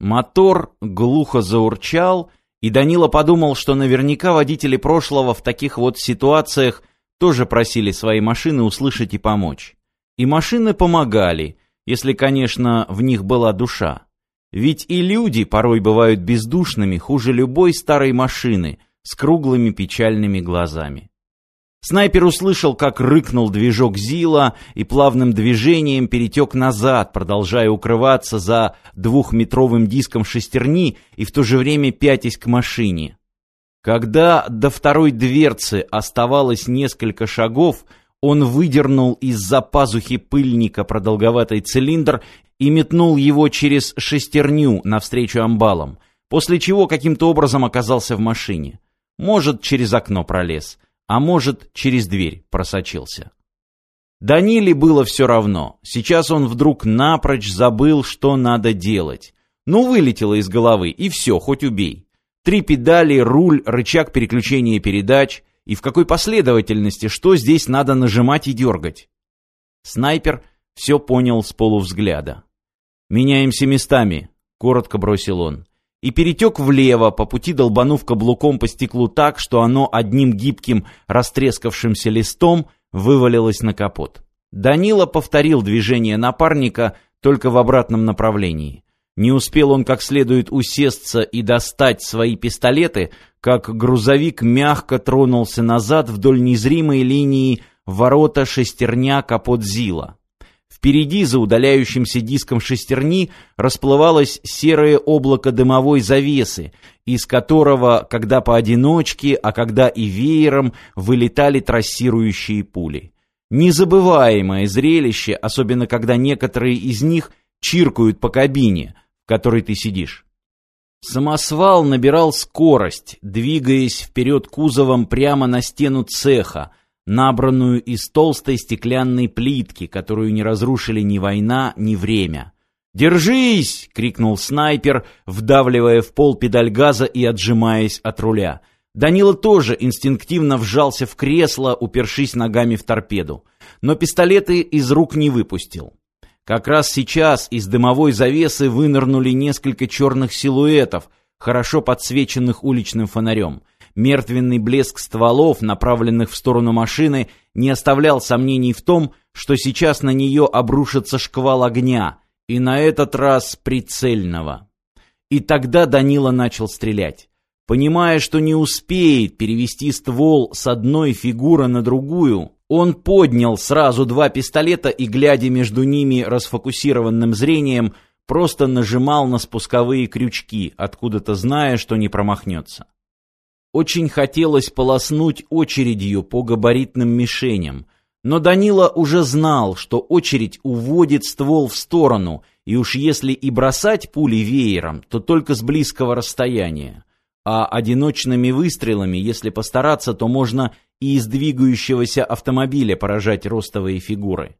Мотор глухо заурчал, и Данила подумал, что наверняка водители прошлого в таких вот ситуациях тоже просили свои машины услышать и помочь. И машины помогали, если, конечно, в них была душа. Ведь и люди порой бывают бездушными, хуже любой старой машины, с круглыми печальными глазами. Снайпер услышал, как рыкнул движок Зила и плавным движением перетек назад, продолжая укрываться за двухметровым диском шестерни и в то же время пятясь к машине. Когда до второй дверцы оставалось несколько шагов, он выдернул из-за пазухи пыльника продолговатый цилиндр и метнул его через шестерню навстречу амбалам, после чего каким-то образом оказался в машине. Может, через окно пролез — а может, через дверь просочился. Даниле было все равно. Сейчас он вдруг напрочь забыл, что надо делать. Ну, вылетело из головы, и все, хоть убей. Три педали, руль, рычаг переключения передач, и в какой последовательности, что здесь надо нажимать и дергать. Снайпер все понял с полувзгляда. «Меняемся местами», — коротко бросил он и перетек влево, по пути долбанув каблуком по стеклу так, что оно одним гибким растрескавшимся листом вывалилось на капот. Данила повторил движение напарника только в обратном направлении. Не успел он как следует усесться и достать свои пистолеты, как грузовик мягко тронулся назад вдоль незримой линии ворота шестерня капот Зила. Впереди, за удаляющимся диском шестерни, расплывалось серое облако дымовой завесы, из которого, когда поодиночке, а когда и веером, вылетали трассирующие пули. Незабываемое зрелище, особенно когда некоторые из них чиркают по кабине, в которой ты сидишь. Самосвал набирал скорость, двигаясь вперед кузовом прямо на стену цеха, набранную из толстой стеклянной плитки, которую не разрушили ни война, ни время. «Держись!» — крикнул снайпер, вдавливая в пол педаль газа и отжимаясь от руля. Данила тоже инстинктивно вжался в кресло, упершись ногами в торпеду. Но пистолеты из рук не выпустил. Как раз сейчас из дымовой завесы вынырнули несколько черных силуэтов, хорошо подсвеченных уличным фонарем. Мертвенный блеск стволов, направленных в сторону машины, не оставлял сомнений в том, что сейчас на нее обрушится шквал огня, и на этот раз прицельного. И тогда Данила начал стрелять. Понимая, что не успеет перевести ствол с одной фигуры на другую, он поднял сразу два пистолета и, глядя между ними расфокусированным зрением, просто нажимал на спусковые крючки, откуда-то зная, что не промахнется. Очень хотелось полоснуть очередью по габаритным мишеням, но Данила уже знал, что очередь уводит ствол в сторону, и уж если и бросать пули веером, то только с близкого расстояния. А одиночными выстрелами, если постараться, то можно и из двигающегося автомобиля поражать ростовые фигуры.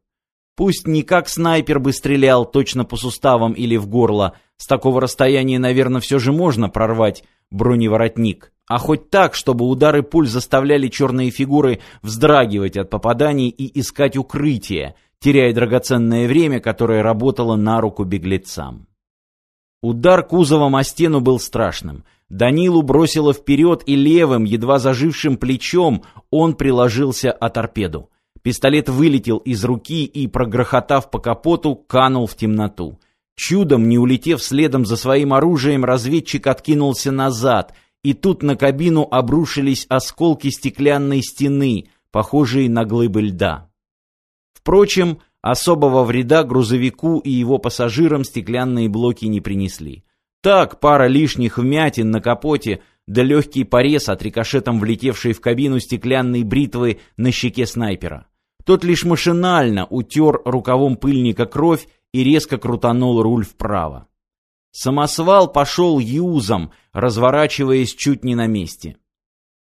Пусть не как снайпер бы стрелял точно по суставам или в горло, с такого расстояния, наверное, все же можно прорвать броневоротник, а хоть так, чтобы удары пуль заставляли черные фигуры вздрагивать от попаданий и искать укрытие, теряя драгоценное время, которое работало на руку беглецам. Удар кузовом о стену был страшным. Данилу бросило вперед и левым, едва зажившим плечом, он приложился о торпеду. Пистолет вылетел из руки и, прогрохотав по капоту, канул в темноту. Чудом, не улетев следом за своим оружием, разведчик откинулся назад — и тут на кабину обрушились осколки стеклянной стены, похожие на глыбы льда. Впрочем, особого вреда грузовику и его пассажирам стеклянные блоки не принесли. Так, пара лишних вмятин на капоте, да легкий порез от рикошетом влетевшей в кабину стеклянной бритвы на щеке снайпера. Тот лишь машинально утер рукавом пыльника кровь и резко крутанул руль вправо. Самосвал пошел юзом, разворачиваясь чуть не на месте.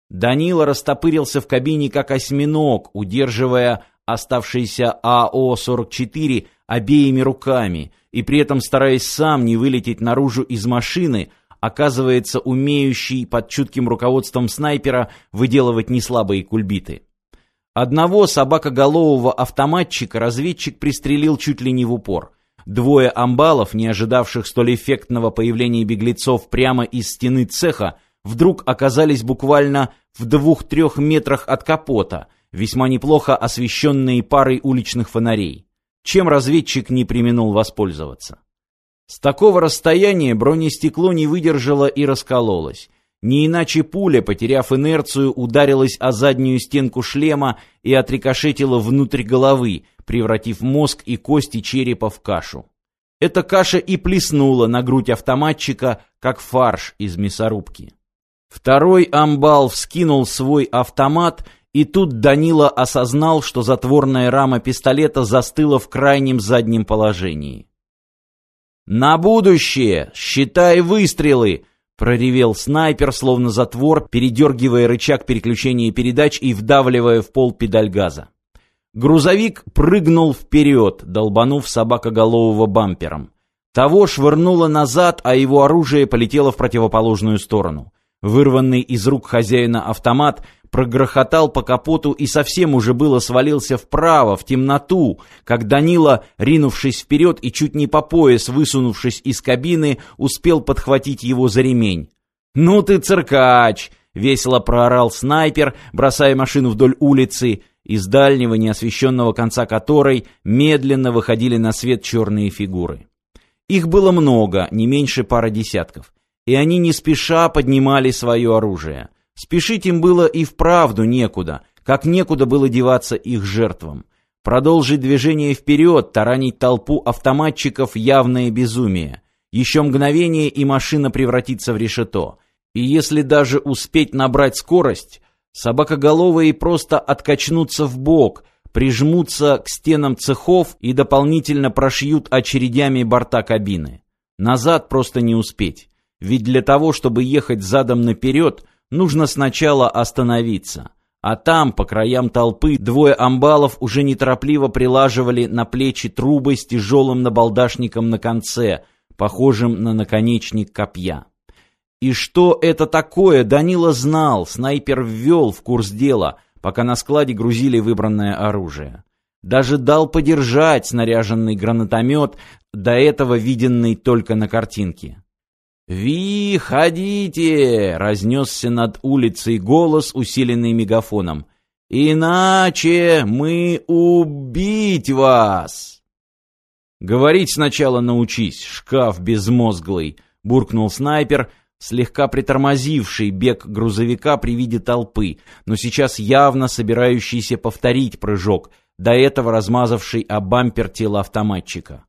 Данила растопырился в кабине как осьминог, удерживая оставшийся АО-44 обеими руками и при этом стараясь сам не вылететь наружу из машины, оказывается умеющий под чутким руководством снайпера выделывать неслабые кульбиты. Одного собакоголового автоматчика разведчик пристрелил чуть ли не в упор – Двое амбалов, не ожидавших столь эффектного появления беглецов прямо из стены цеха, вдруг оказались буквально в двух-трех метрах от капота, весьма неплохо освещенные парой уличных фонарей. Чем разведчик не применул воспользоваться? С такого расстояния бронестекло не выдержало и раскололось. Не иначе пуля, потеряв инерцию, ударилась о заднюю стенку шлема и отрикошетила внутрь головы, превратив мозг и кости черепа в кашу. Эта каша и плеснула на грудь автоматчика, как фарш из мясорубки. Второй амбал вскинул свой автомат, и тут Данила осознал, что затворная рама пистолета застыла в крайнем заднем положении. «На будущее! Считай выстрелы!» Проревел снайпер, словно затвор, передергивая рычаг переключения передач и вдавливая в пол педаль газа. Грузовик прыгнул вперед, долбанув собакоголового бампером. Того швырнуло назад, а его оружие полетело в противоположную сторону. Вырванный из рук хозяина автомат прогрохотал по капоту и совсем уже было свалился вправо, в темноту, как Данила, ринувшись вперед и чуть не по пояс высунувшись из кабины, успел подхватить его за ремень. «Ну ты циркач!» — весело проорал снайпер, бросая машину вдоль улицы, из дальнего неосвещенного конца которой медленно выходили на свет черные фигуры. Их было много, не меньше пары десятков и они не спеша поднимали свое оружие. Спешить им было и вправду некуда, как некуда было деваться их жертвам. Продолжить движение вперед, таранить толпу автоматчиков — явное безумие. Еще мгновение, и машина превратится в решето. И если даже успеть набрать скорость, собакоголовые просто откачнутся в бок, прижмутся к стенам цехов и дополнительно прошьют очередями борта кабины. Назад просто не успеть. Ведь для того, чтобы ехать задом наперед, нужно сначала остановиться. А там, по краям толпы, двое амбалов уже неторопливо прилаживали на плечи трубы с тяжелым набалдашником на конце, похожим на наконечник копья. И что это такое, Данила знал, снайпер ввел в курс дела, пока на складе грузили выбранное оружие. Даже дал подержать снаряженный гранатомет, до этого виденный только на картинке. «Ви, ходите!» — разнесся над улицей голос, усиленный мегафоном. «Иначе мы убить вас!» «Говорить сначала научись, шкаф безмозглый!» — буркнул снайпер, слегка притормозивший бег грузовика при виде толпы, но сейчас явно собирающийся повторить прыжок, до этого размазавший о бампер тело автоматчика.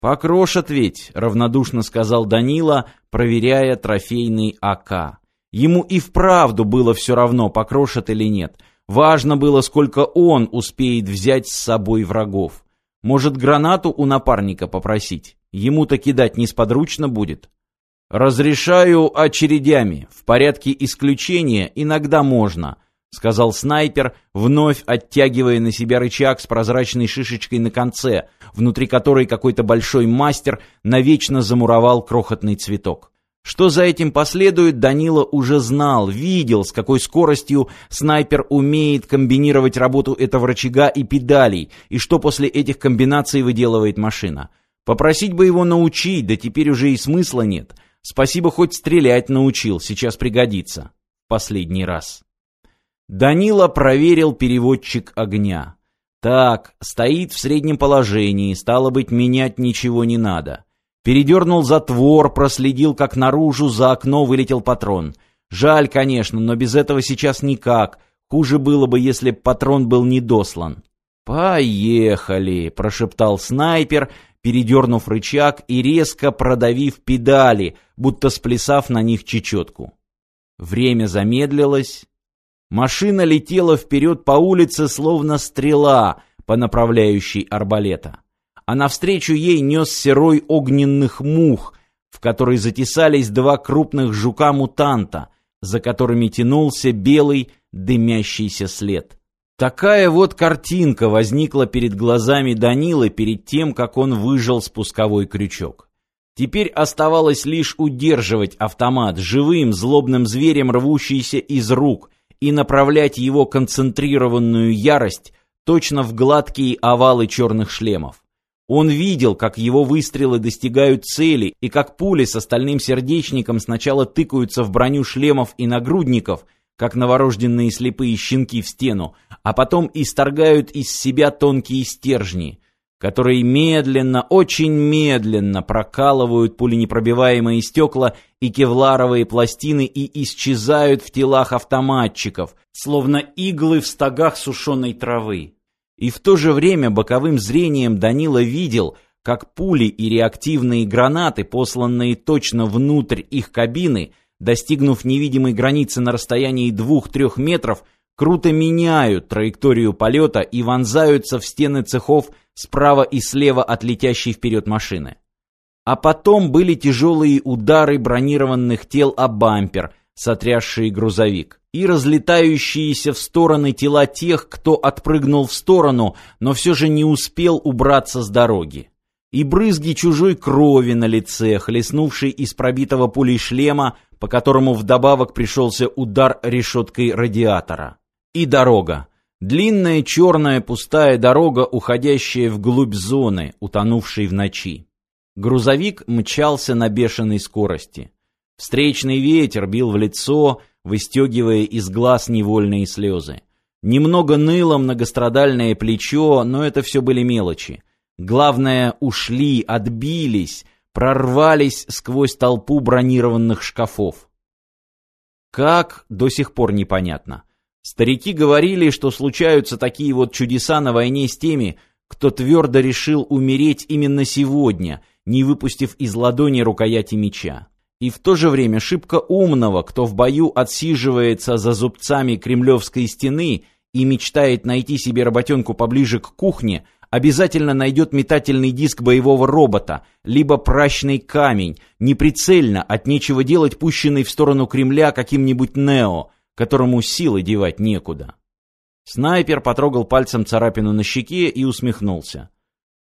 «Покрошат ведь», — равнодушно сказал Данила, проверяя трофейный АК. Ему и вправду было все равно, покрошат или нет. Важно было, сколько он успеет взять с собой врагов. Может, гранату у напарника попросить? Ему-то кидать несподручно будет. «Разрешаю очередями. В порядке исключения иногда можно», — сказал снайпер, вновь оттягивая на себя рычаг с прозрачной шишечкой на конце, внутри которой какой-то большой мастер навечно замуровал крохотный цветок. Что за этим последует, Данила уже знал, видел, с какой скоростью снайпер умеет комбинировать работу этого рычага и педалей, и что после этих комбинаций выделывает машина. Попросить бы его научить, да теперь уже и смысла нет. Спасибо, хоть стрелять научил, сейчас пригодится. Последний раз. Данила проверил переводчик огня. Так, стоит в среднем положении, стало быть, менять ничего не надо. Передернул затвор, проследил, как наружу за окно вылетел патрон. Жаль, конечно, но без этого сейчас никак. Хуже было бы, если б патрон был недослан. «Поехали!» — прошептал снайпер, передернув рычаг и резко продавив педали, будто сплясав на них чечетку. Время замедлилось, Машина летела вперед по улице, словно стрела по направляющей арбалета. А навстречу ей нес серой огненных мух, в которой затесались два крупных жука-мутанта, за которыми тянулся белый дымящийся след. Такая вот картинка возникла перед глазами Данилы перед тем, как он выжал спусковой крючок. Теперь оставалось лишь удерживать автомат живым злобным зверем, рвущийся из рук, и направлять его концентрированную ярость точно в гладкие овалы черных шлемов. Он видел, как его выстрелы достигают цели и как пули с остальным сердечником сначала тыкаются в броню шлемов и нагрудников, как новорожденные слепые щенки в стену, а потом исторгают из себя тонкие стержни, которые медленно, очень медленно прокалывают пуленепробиваемые стекла и кевларовые пластины и исчезают в телах автоматчиков, словно иглы в стогах сушеной травы. И в то же время боковым зрением Данила видел, как пули и реактивные гранаты, посланные точно внутрь их кабины, достигнув невидимой границы на расстоянии 2-3 метров, круто меняют траекторию полета и вонзаются в стены цехов справа и слева от летящей вперед машины. А потом были тяжелые удары бронированных тел о бампер, сотрясшие грузовик, и разлетающиеся в стороны тела тех, кто отпрыгнул в сторону, но все же не успел убраться с дороги. И брызги чужой крови на лице, хлестнувшей из пробитого пулей шлема, по которому вдобавок пришелся удар решеткой радиатора. И дорога. Длинная черная пустая дорога, уходящая вглубь зоны, утонувшей в ночи. Грузовик мчался на бешеной скорости. Встречный ветер бил в лицо, выстегивая из глаз невольные слезы. Немного ныло многострадальное плечо, но это все были мелочи. Главное, ушли, отбились, прорвались сквозь толпу бронированных шкафов. Как, до сих пор непонятно. Старики говорили, что случаются такие вот чудеса на войне с теми, кто твердо решил умереть именно сегодня, не выпустив из ладони рукояти меча. И в то же время шибко умного, кто в бою отсиживается за зубцами кремлевской стены и мечтает найти себе работенку поближе к кухне, обязательно найдет метательный диск боевого робота, либо прачный камень, неприцельно, от нечего делать пущенный в сторону Кремля каким-нибудь Нео, которому силы девать некуда. Снайпер потрогал пальцем царапину на щеке и усмехнулся.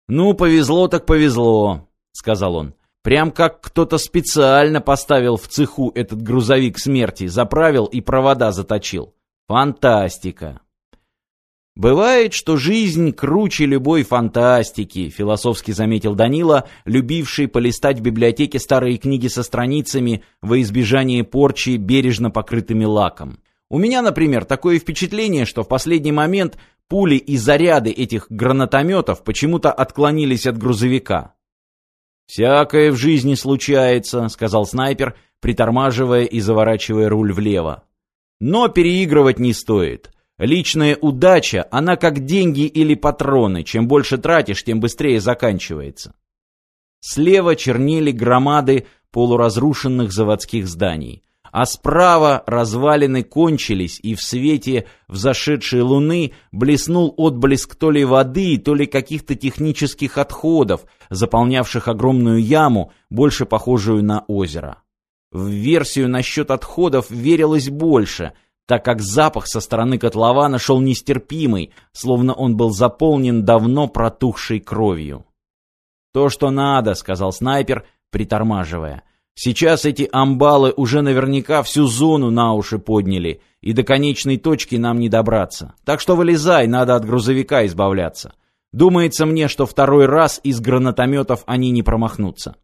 «Ну, повезло так повезло», — сказал он. Прям как кто-то специально поставил в цеху этот грузовик смерти, заправил и провода заточил. Фантастика. Бывает, что жизнь круче любой фантастики, философски заметил Данила, любивший полистать в библиотеке старые книги со страницами во избежание порчи бережно покрытыми лаком. У меня, например, такое впечатление, что в последний момент пули и заряды этих гранатометов почему-то отклонились от грузовика. «Всякое в жизни случается», — сказал снайпер, притормаживая и заворачивая руль влево. «Но переигрывать не стоит. Личная удача, она как деньги или патроны. Чем больше тратишь, тем быстрее заканчивается». Слева чернели громады полуразрушенных заводских зданий а справа развалины кончились, и в свете взошедшей луны блеснул отблеск то ли воды, то ли каких-то технических отходов, заполнявших огромную яму, больше похожую на озеро. В версию насчет отходов верилось больше, так как запах со стороны котлована шел нестерпимый, словно он был заполнен давно протухшей кровью. «То, что надо», — сказал снайпер, притормаживая. Сейчас эти амбалы уже наверняка всю зону на уши подняли, и до конечной точки нам не добраться. Так что вылезай, надо от грузовика избавляться. Думается мне, что второй раз из гранатометов они не промахнутся.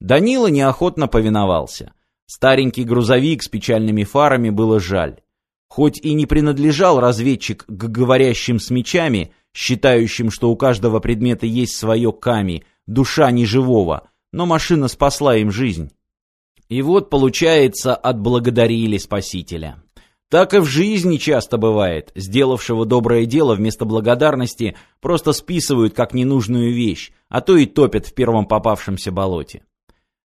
Данила неохотно повиновался. Старенький грузовик с печальными фарами было жаль. Хоть и не принадлежал разведчик к говорящим с мечами, считающим, что у каждого предмета есть свое ками, душа неживого, но машина спасла им жизнь. И вот, получается, отблагодарили спасителя. Так и в жизни часто бывает. Сделавшего доброе дело вместо благодарности просто списывают как ненужную вещь, а то и топят в первом попавшемся болоте.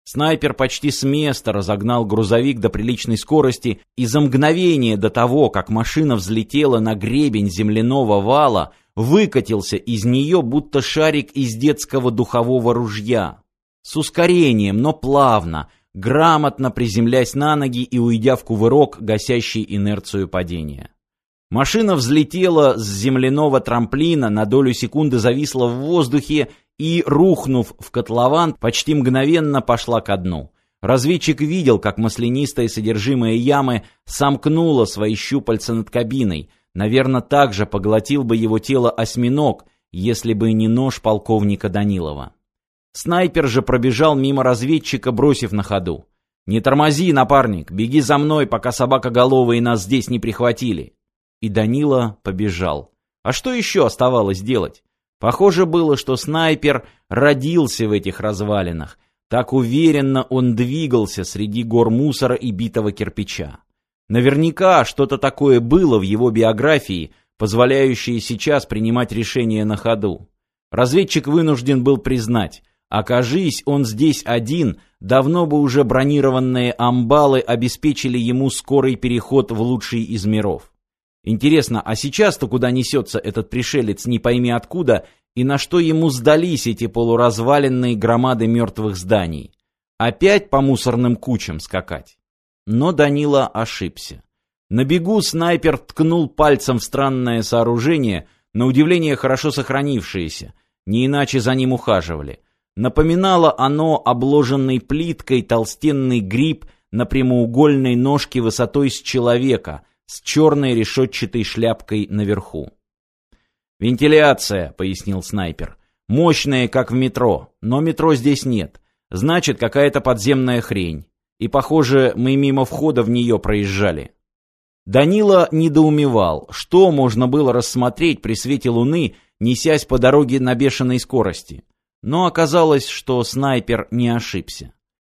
Снайпер почти с места разогнал грузовик до приличной скорости, и за мгновение до того, как машина взлетела на гребень земляного вала, выкатился из нее будто шарик из детского духового ружья. С ускорением, но плавно, грамотно приземляясь на ноги и уйдя в кувырок, гасящий инерцию падения. Машина взлетела с земляного трамплина, на долю секунды зависла в воздухе и, рухнув в котлован, почти мгновенно пошла ко дну. Разведчик видел, как маслянистое содержимое ямы сомкнуло свои щупальца над кабиной. Наверное, также поглотил бы его тело осьминог, если бы не нож полковника Данилова. Снайпер же пробежал мимо разведчика, бросив на ходу. «Не тормози, напарник, беги за мной, пока собакоголовые нас здесь не прихватили». И Данила побежал. А что еще оставалось делать? Похоже было, что снайпер родился в этих развалинах. Так уверенно он двигался среди гор мусора и битого кирпича. Наверняка что-то такое было в его биографии, позволяющее сейчас принимать решения на ходу. Разведчик вынужден был признать, окажись он здесь один, давно бы уже бронированные амбалы обеспечили ему скорый переход в лучший из миров. Интересно, а сейчас-то куда несется этот пришелец, не пойми откуда, и на что ему сдались эти полуразваленные громады мертвых зданий? Опять по мусорным кучам скакать? Но Данила ошибся. На бегу снайпер ткнул пальцем в странное сооружение, на удивление хорошо сохранившееся, не иначе за ним ухаживали. Напоминало оно обложенный плиткой толстенный гриб на прямоугольной ножке высотой с человека — с черной решетчатой шляпкой наверху. «Вентиляция», — пояснил снайпер. «Мощная, как в метро, но метро здесь нет. Значит, какая-то подземная хрень. И, похоже, мы мимо входа в нее проезжали». Данила недоумевал, что можно было рассмотреть при свете луны, несясь по дороге на бешеной скорости. Но оказалось, что снайпер не ошибся.